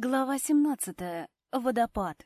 Глава 17. Водопад.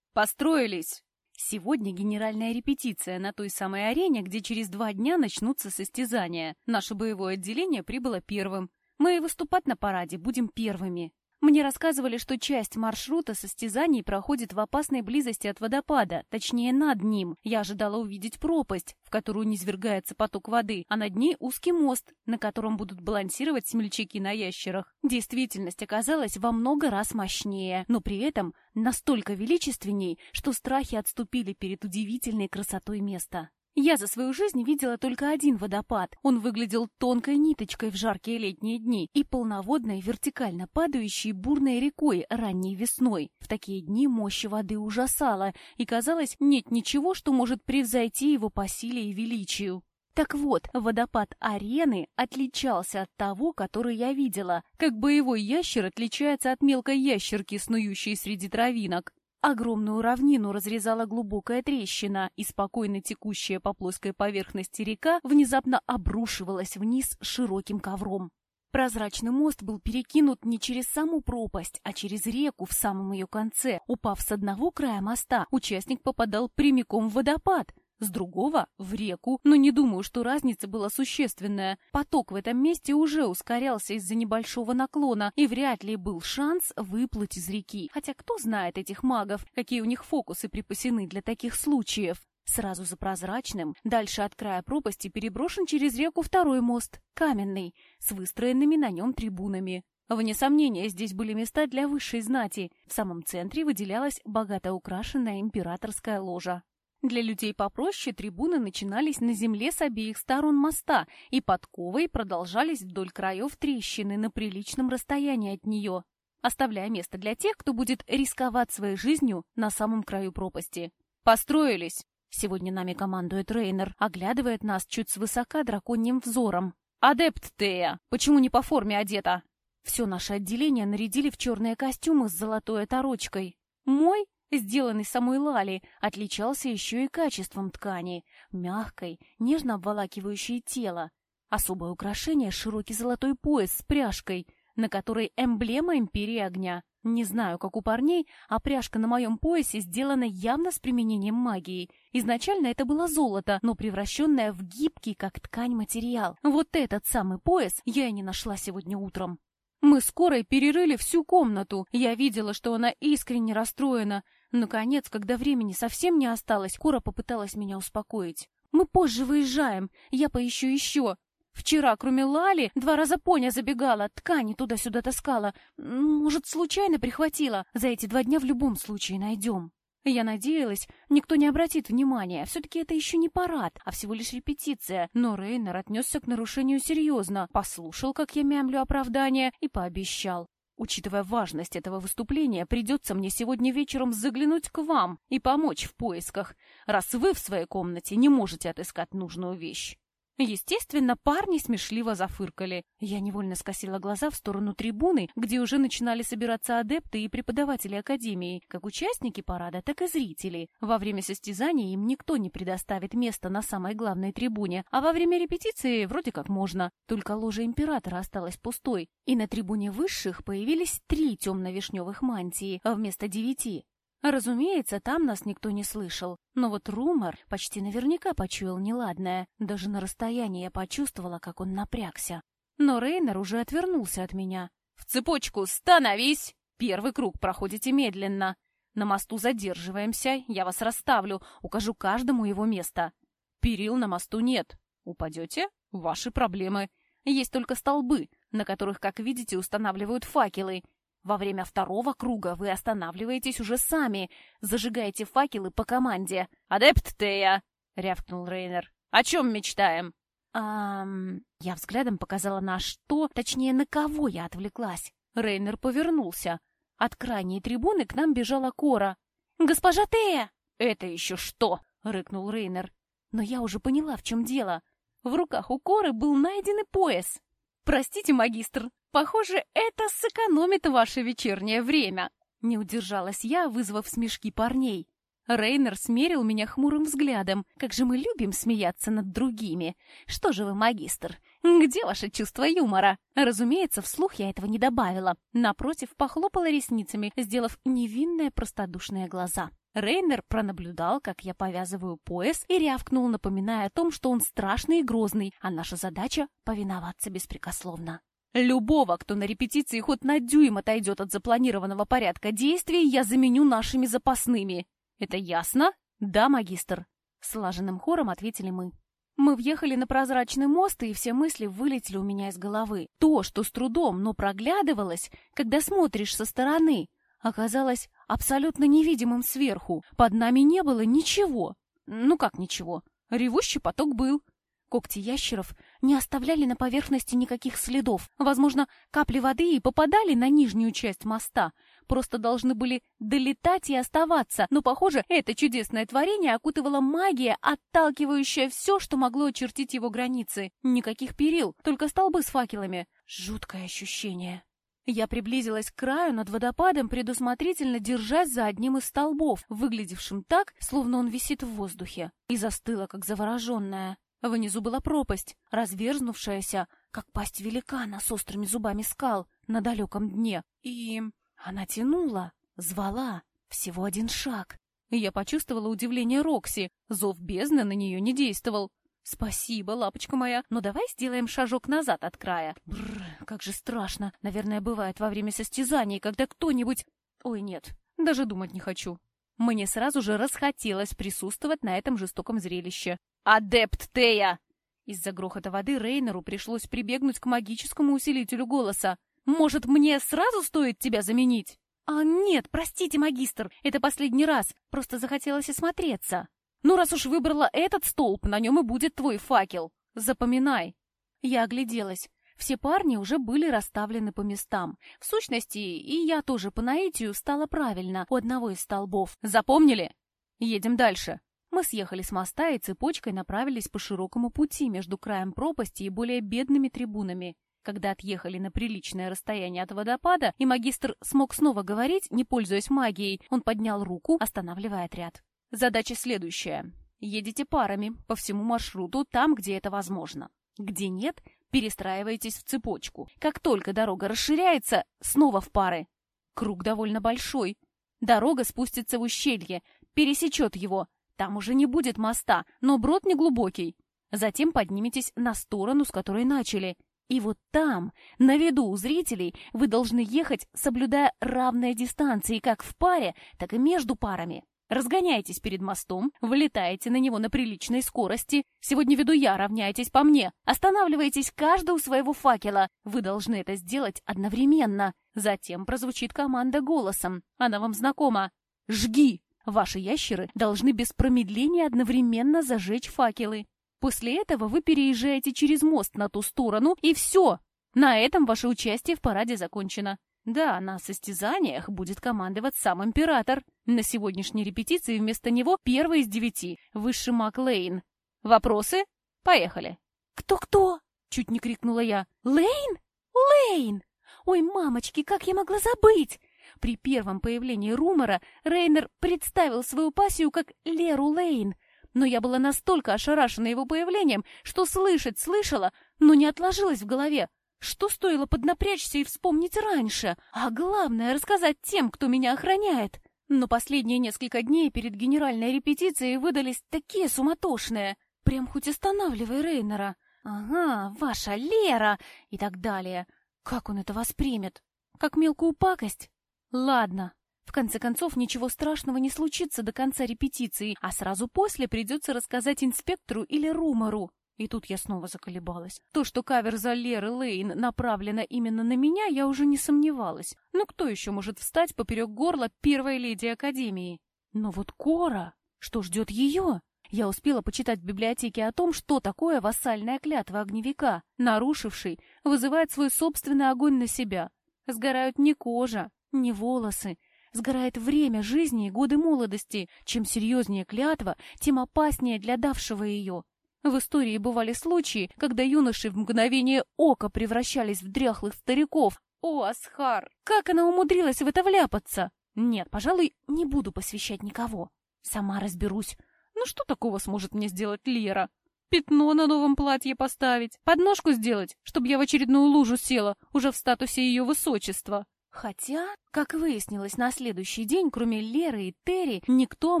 Построились! Сегодня генеральная репетиция на той самой арене, где через два дня начнутся состязания. Наше боевое отделение прибыло первым. Мы и выступать на параде будем первыми. Мне рассказывали, что часть маршрута состязаний проходит в опасной близости от водопада, точнее над ним. Я ожидала увидеть пропасть, в которую низвергается поток воды, а над ней узкий мост, на котором будут балансировать смельчаки на ящерах. Действительность оказалась во много раз мощнее, но при этом настолько величественней, что страхи отступили перед удивительной красотой места. Я за свою жизнь видела только один водопад. Он выглядел тонкой ниточкой в жаркие летние дни и полноводной, вертикально падающей бурной рекой ранней весной. В такие дни мощь воды ужасала, и казалось, нет ничего, что может превзойти его по силе и величию. Так вот, водопад арены отличался от того, который я видела, как боевой ящер отличается от мелкой ящерки, снующей среди травинок. Огромную равнину разрезала глубокая трещина, и спокойно текущая по плоской поверхности река внезапно обрушивалась вниз широким ковром. Прозрачный мост был перекинут не через саму пропасть, а через реку в самом ее конце. Упав с одного края моста, участник попадал прямиком в водопад, с другого — в реку, но не думаю, что разница была существенная. Поток в этом месте уже ускорялся из-за небольшого наклона, и вряд ли был шанс выплыть из реки. Хотя кто знает этих магов, какие у них фокусы припасены для таких случаев. Сразу за прозрачным, дальше от края пропасти переброшен через реку второй мост, каменный, с выстроенными на нем трибунами. Вне сомнения, здесь были места для высшей знати. В самом центре выделялась богато украшенная императорская ложа. Для людей попроще трибуны начинались на земле с обеих сторон моста и подковой продолжались вдоль краев трещины на приличном расстоянии от нее, оставляя место для тех, кто будет рисковать своей жизнью на самом краю пропасти. «Построились!» Сегодня нами командует Рейнер, оглядывает нас чуть свысока драконьим взором. «Адепт Тея! Почему не по форме одета?» Все наше отделение нарядили в черные костюмы с золотой оторочкой. Мой сделанный самой Лали, отличался еще и качеством ткани, мягкой, нежно обволакивающей тело. Особое украшение — широкий золотой пояс с пряжкой, на которой эмблема Империи Огня. Не знаю, как у парней, а пряжка на моем поясе сделана явно с применением магии. Изначально это было золото, но превращенное в гибкий, как ткань, материал. Вот этот самый пояс я и не нашла сегодня утром. Мы скоро перерыли всю комнату. Я видела, что она искренне расстроена. Наконец, когда времени совсем не осталось, Кора попыталась меня успокоить. «Мы позже выезжаем. Я поищу еще. Вчера, кроме Лали, два раза поня забегала, ткани туда-сюда таскала. Может, случайно прихватила. За эти два дня в любом случае найдем». Я надеялась, никто не обратит внимания. Все-таки это еще не парад, а всего лишь репетиция. Но Рейнер отнесся к нарушению серьезно, послушал, как я мямлю оправдание, и пообещал. Учитывая важность этого выступления, придется мне сегодня вечером заглянуть к вам и помочь в поисках, раз вы в своей комнате не можете отыскать нужную вещь. Естественно, парни смешливо зафыркали. Я невольно скосила глаза в сторону трибуны, где уже начинали собираться адепты и преподаватели Академии, как участники парада, так и зрители. Во время состязаний им никто не предоставит место на самой главной трибуне, а во время репетиции вроде как можно. Только ложа Императора осталась пустой, и на трибуне высших появились три темно-вишневых мантии вместо девяти. Разумеется, там нас никто не слышал, но вот Румор почти наверняка почуял неладное. Даже на расстоянии я почувствовала, как он напрягся. Но Рейнер уже отвернулся от меня. «В цепочку становись! Первый круг проходите медленно. На мосту задерживаемся, я вас расставлю, укажу каждому его место. Перил на мосту нет. Упадете? Ваши проблемы. Есть только столбы, на которых, как видите, устанавливают факелы. Во время второго круга вы останавливаетесь уже сами, зажигаете факелы по команде. «Адепт Тея!» — рявкнул Рейнер. «О чем мечтаем?» «Ам...» Я взглядом показала на что, точнее, на кого я отвлеклась. Рейнер повернулся. От крайней трибуны к нам бежала Кора. «Госпожа Тея!» «Это еще что?» — рыкнул Рейнер. Но я уже поняла, в чем дело. В руках у Коры был найденный пояс. «Простите, магистр, похоже, это сэкономит ваше вечернее время!» Не удержалась я, вызвав смешки парней. Рейнер смерил меня хмурым взглядом. Как же мы любим смеяться над другими. Что же вы, магистр, Где ваше чувство юмора? Разумеется, вслух я этого не добавила. Напротив, похлопала ресницами, сделав невинные простодушные глаза. Рейнер пронаблюдал, как я повязываю пояс, и рявкнул, напоминая о том, что он страшный и грозный, а наша задача — повиноваться беспрекословно. Любого, кто на репетиции хоть на дюйм отойдет от запланированного порядка действий, я заменю нашими запасными. Это ясно? Да, магистр. Слаженным хором ответили мы. Мы въехали на прозрачный мост, и все мысли вылетели у меня из головы. То, что с трудом, но проглядывалось, когда смотришь со стороны, оказалось абсолютно невидимым сверху. Под нами не было ничего. Ну как ничего? Ревущий поток был. Когти ящеров не оставляли на поверхности никаких следов. Возможно, капли воды и попадали на нижнюю часть моста, просто должны были долетать и оставаться, но, похоже, это чудесное творение окутывала магия, отталкивающая все, что могло очертить его границы. Никаких перил, только столбы с факелами. Жуткое ощущение. Я приблизилась к краю над водопадом, предусмотрительно держась за одним из столбов, выглядевшим так, словно он висит в воздухе, и застыла, как завороженная. Внизу была пропасть, разверзнувшаяся, как пасть великана с острыми зубами скал на далеком дне. И она тянула, звала, всего один шаг. Я почувствовала удивление Рокси, зов бездны на нее не действовал. «Спасибо, лапочка моя, но давай сделаем шажок назад от края». Бррр, как же страшно. Наверное, бывает во время состязаний, когда кто-нибудь... Ой, нет, даже думать не хочу. Мне сразу же расхотелось присутствовать на этом жестоком зрелище. «Адепт Тея!» Из-за грохота воды Рейнеру пришлось прибегнуть к магическому усилителю голоса. Может, мне сразу стоит тебя заменить? А нет, простите, магистр, это последний раз. Просто захотелось осмотреться. Ну, раз уж выбрала этот столб, на нем и будет твой факел. Запоминай. Я огляделась. Все парни уже были расставлены по местам. В сущности, и я тоже по наитию встала правильно у одного из столбов. Запомнили? Едем дальше. Мы съехали с моста и цепочкой направились по широкому пути между краем пропасти и более бедными трибунами. Когда отъехали на приличное расстояние от водопада, и магистр смог снова говорить, не пользуясь магией, он поднял руку, останавливая отряд. Задача следующая. Едете парами по всему маршруту там, где это возможно. Где нет, перестраивайтесь в цепочку. Как только дорога расширяется, снова в пары. Круг довольно большой. Дорога спустится в ущелье, пересечет его. Там уже не будет моста, но брод не глубокий. Затем подниметесь на сторону, с которой начали. И вот там, на виду у зрителей, вы должны ехать, соблюдая равные дистанции как в паре, так и между парами. Разгоняйтесь перед мостом, вылетаете на него на приличной скорости. Сегодня веду я, равняйтесь по мне. Останавливайтесь каждый у своего факела. Вы должны это сделать одновременно. Затем прозвучит команда голосом. Она вам знакома. «Жги!» Ваши ящеры должны без промедления одновременно зажечь факелы. После этого вы переезжаете через мост на ту сторону, и все. На этом ваше участие в параде закончено. Да, на состязаниях будет командовать сам император. На сегодняшней репетиции вместо него первый из девяти, высший маг Лейн. Вопросы? Поехали. «Кто-кто?» — чуть не крикнула я. «Лейн? Лейн! Ой, мамочки, как я могла забыть!» При первом появлении Румора Рейнер представил свою пассию как Леру Лейн — но я была настолько ошарашена его появлением, что слышать слышала, но не отложилось в голове. Что стоило поднапрячься и вспомнить раньше, а главное рассказать тем, кто меня охраняет. Но последние несколько дней перед генеральной репетицией выдались такие суматошные. Прям хоть останавливай Рейнера. Ага, ваша Лера и так далее. Как он это воспримет? Как мелкую пакость? Ладно, в конце концов, ничего страшного не случится до конца репетиции, а сразу после придется рассказать инспектору или румору. И тут я снова заколебалась. То, что каверза Леры Лейн направлена именно на меня, я уже не сомневалась. Но кто еще может встать поперек горла первой леди Академии? Но вот Кора... Что ждет ее? Я успела почитать в библиотеке о том, что такое вассальная клятва огневика. Нарушивший вызывает свой собственный огонь на себя. Сгорают не кожа, не волосы, Сгорает время жизни и годы молодости. Чем серьезнее клятва, тем опаснее для давшего ее. В истории бывали случаи, когда юноши в мгновение ока превращались в дряхлых стариков. О, Асхар, как она умудрилась в это вляпаться? Нет, пожалуй, не буду посвящать никого. Сама разберусь. Ну что такого сможет мне сделать Лера? Пятно на новом платье поставить, подножку сделать, чтобы я в очередную лужу села, уже в статусе ее высочества. Хотя, как выяснилось на следующий день, кроме Леры и Терри, никто о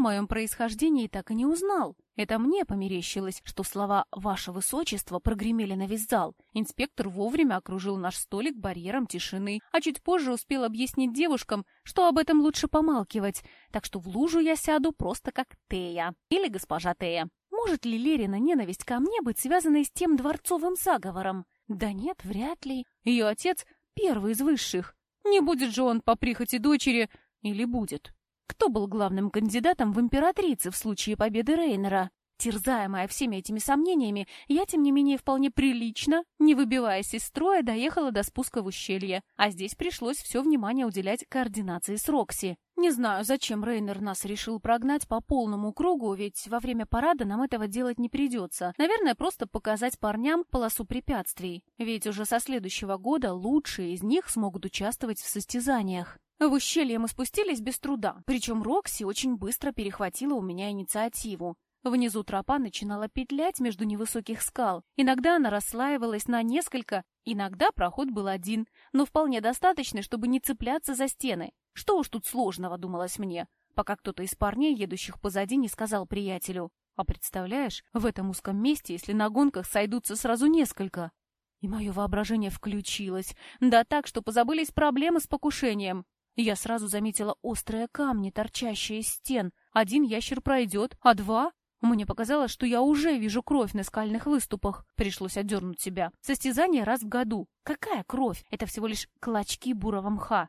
моем происхождении так и не узнал. Это мне померещилось, что слова «Ваше Высочество» прогремели на весь зал. Инспектор вовремя окружил наш столик барьером тишины, а чуть позже успел объяснить девушкам, что об этом лучше помалкивать, так что в лужу я сяду просто как Тея или госпожа Тея. Может ли Лерина ненависть ко мне быть связанной с тем дворцовым заговором? Да нет, вряд ли. Ее отец — первый из высших. Не будет же он по прихоти дочери или будет? Кто был главным кандидатом в императрице в случае победы Рейнера? Терзаемая всеми этими сомнениями, я, тем не менее, вполне прилично, не выбиваясь из строя, доехала до спуска в ущелье. А здесь пришлось все внимание уделять координации с Рокси. Не знаю, зачем Рейнер нас решил прогнать по полному кругу, ведь во время парада нам этого делать не придется. Наверное, просто показать парням полосу препятствий. Ведь уже со следующего года лучшие из них смогут участвовать в состязаниях. В ущелье мы спустились без труда, причем Рокси очень быстро перехватила у меня инициативу. Внизу тропа начинала петлять между невысоких скал. Иногда она расслаивалась на несколько, иногда проход был один, но вполне достаточно, чтобы не цепляться за стены. Что уж тут сложного, думалось мне, пока кто-то из парней, едущих позади, не сказал приятелю. А представляешь, в этом узком месте, если на гонках сойдутся сразу несколько. И мое воображение включилось. Да так, что позабылись проблемы с покушением. Я сразу заметила острые камни, торчащие из стен. Один ящер пройдет, а два мне показалось, что я уже вижу кровь на скальных выступах. Пришлось отдернуть себя. Состязание раз в году. Какая кровь? Это всего лишь клочки бурого мха.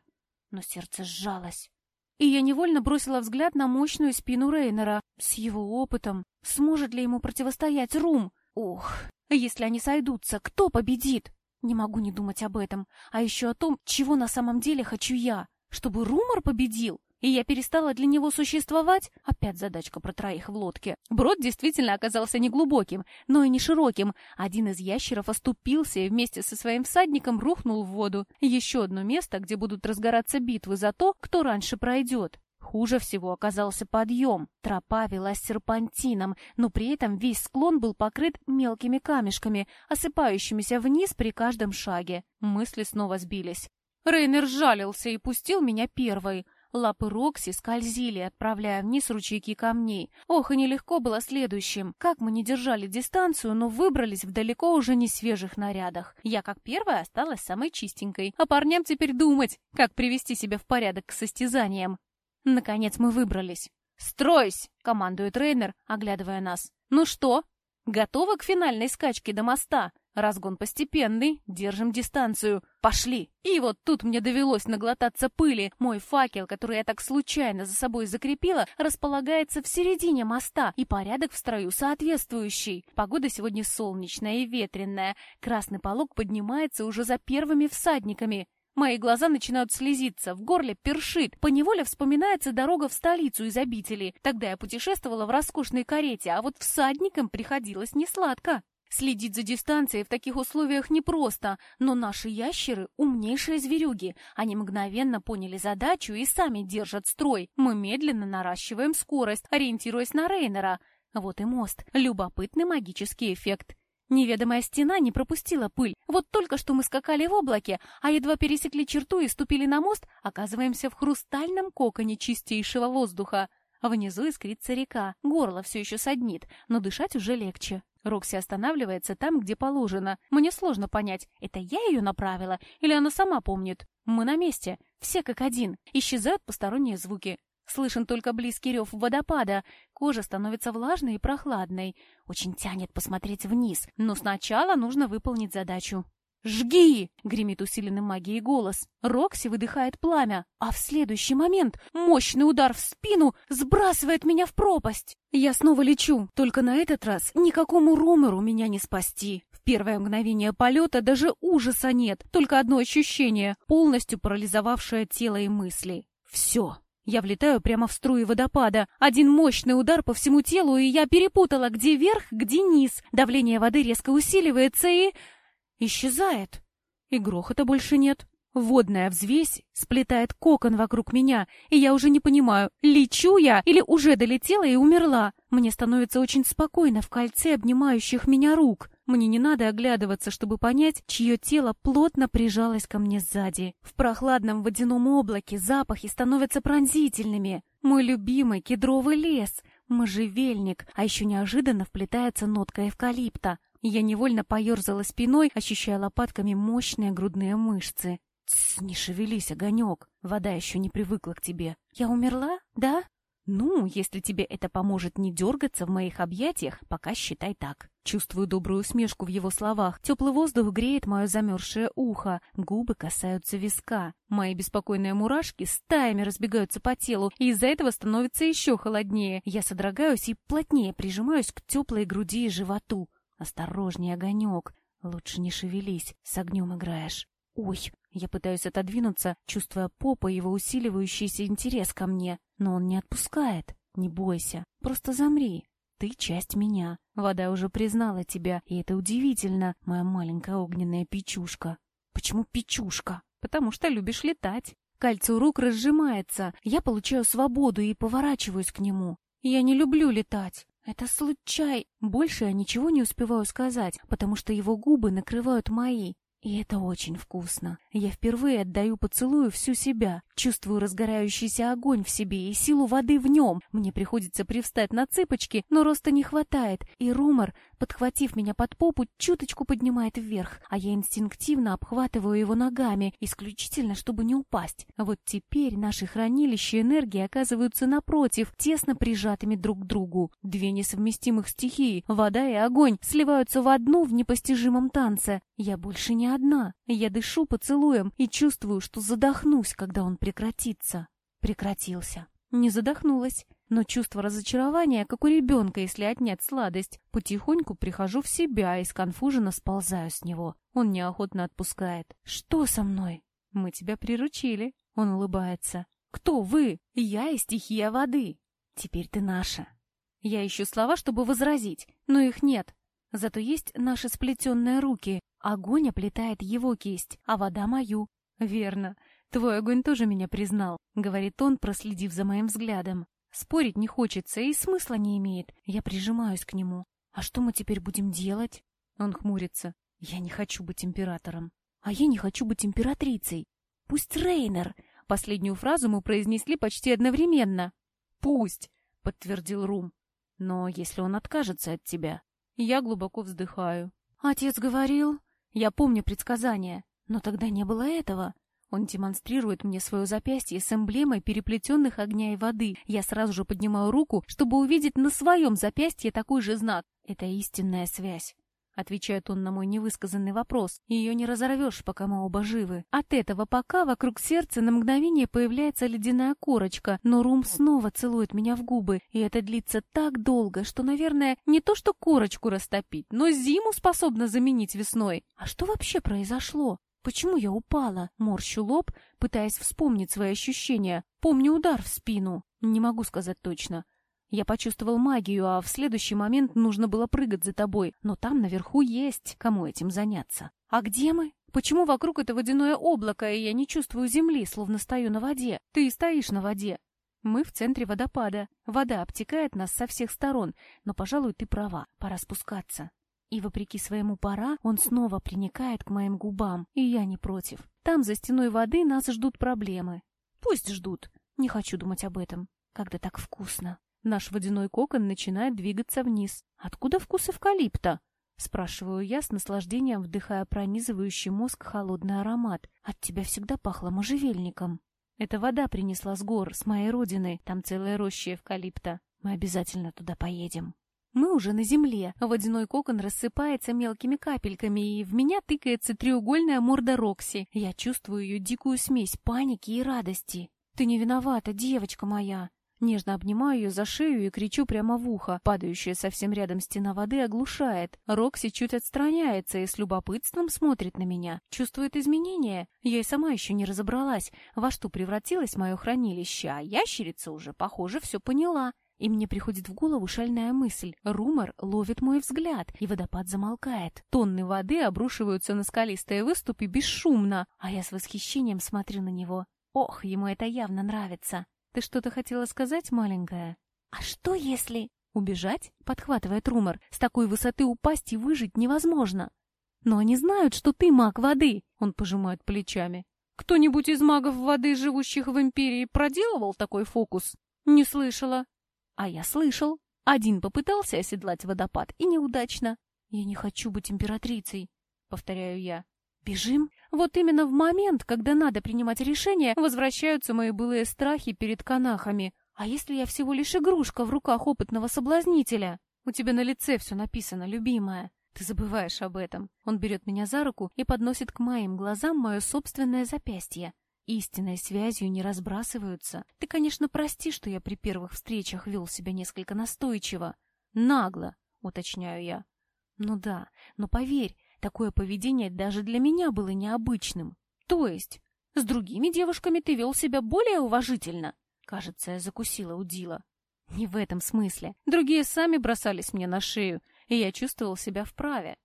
Но сердце сжалось. И я невольно бросила взгляд на мощную спину Рейнера. С его опытом. Сможет ли ему противостоять Рум? Ох, если они сойдутся, кто победит? Не могу не думать об этом. А еще о том, чего на самом деле хочу я. Чтобы Румор победил? И я перестала для него существовать? Опять задачка про троих в лодке. Брод действительно оказался не глубоким, но и не широким. Один из ящеров оступился и вместе со своим всадником рухнул в воду. Еще одно место, где будут разгораться битвы за то, кто раньше пройдет. Хуже всего оказался подъем. Тропа велась серпантином, но при этом весь склон был покрыт мелкими камешками, осыпающимися вниз при каждом шаге. Мысли снова сбились. Рейнер жалился и пустил меня первой. Лапы Рокси скользили, отправляя вниз ручейки камней. Ох, и нелегко было следующим. Как мы не держали дистанцию, но выбрались в далеко уже не свежих нарядах. Я, как первая, осталась самой чистенькой. А парням теперь думать, как привести себя в порядок к состязаниям. Наконец мы выбрались. «Стройсь!» — командует тренер, оглядывая нас. «Ну что, готовы к финальной скачке до моста?» Разгон постепенный, держим дистанцию. Пошли! И вот тут мне довелось наглотаться пыли. Мой факел, который я так случайно за собой закрепила, располагается в середине моста, и порядок в строю соответствующий. Погода сегодня солнечная и ветреная. Красный полог поднимается уже за первыми всадниками. Мои глаза начинают слезиться, в горле першит. Поневоле вспоминается дорога в столицу из обители. Тогда я путешествовала в роскошной карете, а вот всадникам приходилось несладко. Следить за дистанцией в таких условиях непросто, но наши ящеры — умнейшие зверюги. Они мгновенно поняли задачу и сами держат строй. Мы медленно наращиваем скорость, ориентируясь на Рейнера. Вот и мост. Любопытный магический эффект. Неведомая стена не пропустила пыль. Вот только что мы скакали в облаке, а едва пересекли черту и ступили на мост, оказываемся в хрустальном коконе чистейшего воздуха. Внизу искрится река, горло все еще саднит, но дышать уже легче. Рокси останавливается там, где положено. Мне сложно понять, это я ее направила или она сама помнит. Мы на месте, все как один. Исчезают посторонние звуки. Слышен только близкий рев водопада. Кожа становится влажной и прохладной. Очень тянет посмотреть вниз, но сначала нужно выполнить задачу. «Жги!» — гремит усиленный магией голос. Рокси выдыхает пламя, а в следующий момент мощный удар в спину сбрасывает меня в пропасть. Я снова лечу, только на этот раз никакому румеру меня не спасти. В первое мгновение полета даже ужаса нет, только одно ощущение, полностью парализовавшее тело и мысли. Все. Я влетаю прямо в струи водопада. Один мощный удар по всему телу, и я перепутала, где верх, где низ. Давление воды резко усиливается и исчезает. И грохота больше нет. Водная взвесь сплетает кокон вокруг меня, и я уже не понимаю, лечу я или уже долетела и умерла. Мне становится очень спокойно в кольце обнимающих меня рук. Мне не надо оглядываться, чтобы понять, чье тело плотно прижалось ко мне сзади. В прохладном водяном облаке запахи становятся пронзительными. Мой любимый кедровый лес, можжевельник, а еще неожиданно вплетается нотка эвкалипта. Я невольно поерзала спиной, ощущая лопатками мощные грудные мышцы. «Тсс, не шевелись, огонек, вода еще не привыкла к тебе. Я умерла, да?» «Ну, если тебе это поможет не дергаться в моих объятиях, пока считай так». Чувствую добрую усмешку в его словах. Теплый воздух греет мое замерзшее ухо, губы касаются виска. Мои беспокойные мурашки стаями разбегаются по телу, и из-за этого становится еще холоднее. Я содрогаюсь и плотнее прижимаюсь к теплой груди и животу. «Осторожнее, огонек. Лучше не шевелись, с огнем играешь». «Ой!» Я пытаюсь отодвинуться, чувствуя попа его усиливающийся интерес ко мне. Но он не отпускает. Не бойся. Просто замри. Ты часть меня. Вода уже признала тебя, и это удивительно, моя маленькая огненная печушка. Почему печушка? Потому что любишь летать. Кольцо рук разжимается. Я получаю свободу и поворачиваюсь к нему. Я не люблю летать. Это случай. Больше я ничего не успеваю сказать, потому что его губы накрывают мои. И это очень вкусно. Я впервые отдаю поцелую всю себя, чувствую разгорающийся огонь в себе и силу воды в нем. Мне приходится привстать на цыпочки, но роста не хватает, и румор, подхватив меня под попу, чуточку поднимает вверх, а я инстинктивно обхватываю его ногами, исключительно чтобы не упасть. Вот теперь наши хранилища энергии оказываются напротив, тесно прижатыми друг к другу. Две несовместимых стихии, вода и огонь, сливаются в одну в непостижимом танце. Я больше одна. Я дышу поцелуем и чувствую, что задохнусь, когда он прекратится. Прекратился. Не задохнулась, но чувство разочарования, как у ребенка, если отнять сладость. Потихоньку прихожу в себя и сконфуженно сползаю с него. Он неохотно отпускает. «Что со мной?» «Мы тебя приручили», — он улыбается. «Кто вы?» «Я и стихия воды. Теперь ты наша». Я ищу слова, чтобы возразить, но их нет. Зато есть наши сплетенные руки. Огонь оплетает его кисть, а вода мою. Верно. Твой огонь тоже меня признал, говорит он, проследив за моим взглядом. Спорить не хочется и смысла не имеет. Я прижимаюсь к нему. А что мы теперь будем делать? Он хмурится. Я не хочу быть императором. А я не хочу быть императрицей. Пусть Рейнер. Последнюю фразу мы произнесли почти одновременно. Пусть, подтвердил Рум. Но если он откажется от тебя, я глубоко вздыхаю. Отец говорил... Я помню предсказание, но тогда не было этого. Он демонстрирует мне свое запястье с эмблемой переплетенных огня и воды. Я сразу же поднимаю руку, чтобы увидеть на своем запястье такой же знак. Это истинная связь. Отвечает он на мой невысказанный вопрос. Ее не разорвешь, пока мы оба живы. От этого пока вокруг сердца на мгновение появляется ледяная корочка, но Рум снова целует меня в губы, и это длится так долго, что, наверное, не то что корочку растопить, но зиму способна заменить весной. А что вообще произошло? Почему я упала? Морщу лоб, пытаясь вспомнить свои ощущения. Помню удар в спину. Не могу сказать точно. Я почувствовал магию, а в следующий момент нужно было прыгать за тобой. Но там наверху есть, кому этим заняться. А где мы? Почему вокруг это водяное облако, и я не чувствую земли, словно стою на воде? Ты и стоишь на воде. Мы в центре водопада. Вода обтекает нас со всех сторон, но, пожалуй, ты права, пора спускаться. И, вопреки своему пора, он снова приникает к моим губам, и я не против. Там, за стеной воды, нас ждут проблемы. Пусть ждут. Не хочу думать об этом. Когда так вкусно. Наш водяной кокон начинает двигаться вниз. Откуда вкус эвкалипта? Спрашиваю я с наслаждением, вдыхая пронизывающий мозг холодный аромат. От тебя всегда пахло можжевельником. Это вода принесла с гор, с моей родины. Там целая роща эвкалипта. Мы обязательно туда поедем. Мы уже на земле. Водяной кокон рассыпается мелкими капельками, и в меня тыкается треугольная морда Рокси. Я чувствую ее дикую смесь паники и радости. Ты не виновата, девочка моя. Нежно обнимаю ее за шею и кричу прямо в ухо. Падающая совсем рядом стена воды оглушает. Рокси чуть отстраняется и с любопытством смотрит на меня. Чувствует изменения. Я и сама еще не разобралась, во что превратилось мое хранилище, а ящерица уже, похоже, все поняла. И мне приходит в голову шальная мысль. Румор ловит мой взгляд, и водопад замолкает. Тонны воды обрушиваются на скалистые выступы бесшумно, а я с восхищением смотрю на него. Ох, ему это явно нравится. Ты что-то хотела сказать, маленькая? А что если... Убежать? Подхватывает Румор. С такой высоты упасть и выжить невозможно. Но они знают, что ты маг воды. Он пожимает плечами. Кто-нибудь из магов воды, живущих в Империи, проделывал такой фокус? Не слышала. А я слышал. Один попытался оседлать водопад, и неудачно. Я не хочу быть императрицей, повторяю я. Бежим? Вот именно в момент, когда надо принимать решение, возвращаются мои былые страхи перед канахами. А если я всего лишь игрушка в руках опытного соблазнителя? У тебя на лице все написано, любимая. Ты забываешь об этом. Он берет меня за руку и подносит к моим глазам мое собственное запястье. Истинной связью не разбрасываются. Ты, конечно, прости, что я при первых встречах вел себя несколько настойчиво. Нагло, уточняю я. Ну да, но поверь, такое поведение даже для меня было необычным. То есть, с другими девушками ты вел себя более уважительно? Кажется, я закусила удила. Не в этом смысле. Другие сами бросались мне на шею, и я чувствовал себя вправе.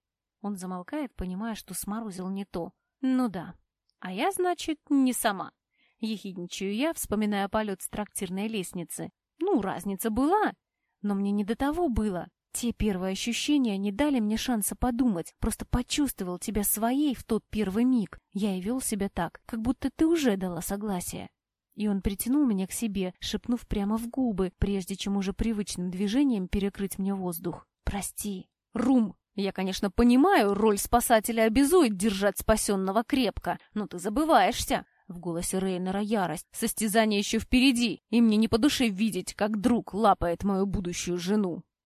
Он замолкает, понимая, что сморозил не то. Ну да. А я, значит, не сама. Ехидничаю я, вспоминая полет с трактирной лестницы. Ну, разница была. Но мне не до того было. Те первые ощущения не дали мне шанса подумать. Просто почувствовал тебя своей в тот первый миг. Я и вел себя так, как будто ты уже дала согласие. И он притянул меня к себе, шепнув прямо в губы, прежде чем уже привычным движением перекрыть мне воздух. Прости. Рум, я, конечно, понимаю, роль спасателя обязует держать спасенного крепко, но ты забываешься. В голосе Рейнера ярость. Состязание еще впереди, и мне не по душе видеть, как друг лапает мою будущую жену.